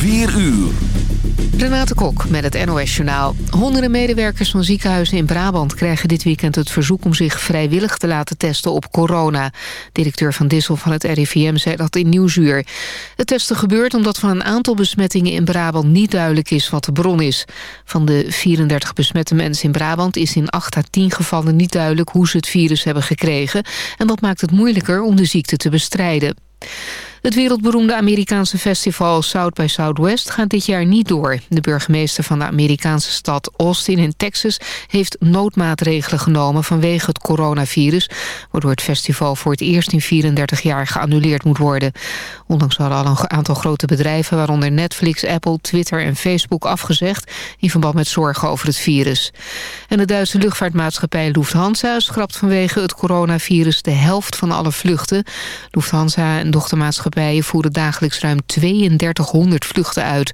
4 uur. Renate Kok met het NOS Journaal. Honderden medewerkers van ziekenhuizen in Brabant krijgen dit weekend het verzoek om zich vrijwillig te laten testen op corona. Directeur Van Dissel van het RIVM zei dat in Nieuwsuur. Het testen gebeurt omdat van een aantal besmettingen in Brabant niet duidelijk is wat de bron is. Van de 34 besmette mensen in Brabant is in 8 à 10 gevallen niet duidelijk hoe ze het virus hebben gekregen. En dat maakt het moeilijker om de ziekte te bestrijden. Het wereldberoemde Amerikaanse festival South by Southwest gaat dit jaar niet door. De burgemeester van de Amerikaanse stad Austin in Texas heeft noodmaatregelen genomen vanwege het coronavirus, waardoor het festival voor het eerst in 34 jaar geannuleerd moet worden. Ondanks hadden al een aantal grote bedrijven, waaronder Netflix, Apple, Twitter en Facebook afgezegd in verband met zorgen over het virus. En de Duitse luchtvaartmaatschappij Lufthansa schrapt vanwege het coronavirus de helft van alle vluchten. Lufthansa en dochtermaatschappij voeren dagelijks ruim 3200 vluchten uit.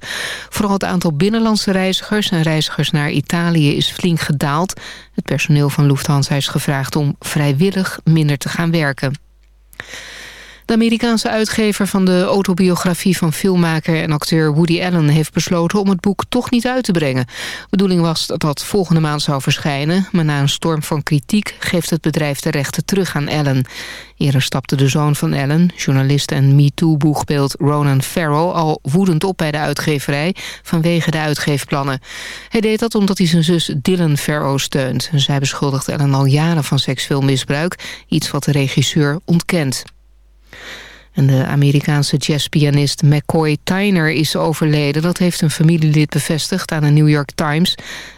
Vooral het aantal binnenlandse reizigers en reizigers naar Italië is flink gedaald. Het personeel van Lufthansa is gevraagd om vrijwillig minder te gaan werken. De Amerikaanse uitgever van de autobiografie van filmmaker en acteur Woody Allen heeft besloten om het boek toch niet uit te brengen. De bedoeling was dat dat volgende maand zou verschijnen, maar na een storm van kritiek geeft het bedrijf de rechten terug aan Allen. Eerder stapte de zoon van Allen, journalist en MeToo-boegbeeld Ronan Farrow, al woedend op bij de uitgeverij vanwege de uitgeefplannen. Hij deed dat omdat hij zijn zus Dylan Farrow steunt. Zij beschuldigt Allen al jaren van seksueel misbruik, iets wat de regisseur ontkent. En de Amerikaanse jazzpianist McCoy Tyner is overleden. Dat heeft een familielid bevestigd aan de New York Times.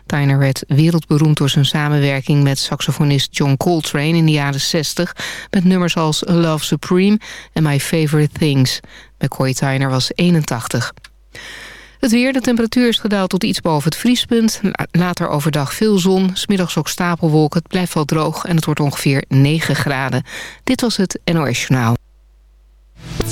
Tyner werd wereldberoemd door zijn samenwerking met saxofonist John Coltrane in de jaren 60... met nummers als Love Supreme en My Favorite Things. McCoy Tyner was 81. Het weer, de temperatuur is gedaald tot iets boven het vriespunt. Later overdag veel zon, smiddags ook stapelwolken. Het blijft wel droog en het wordt ongeveer 9 graden. Dit was het NOS Journaal.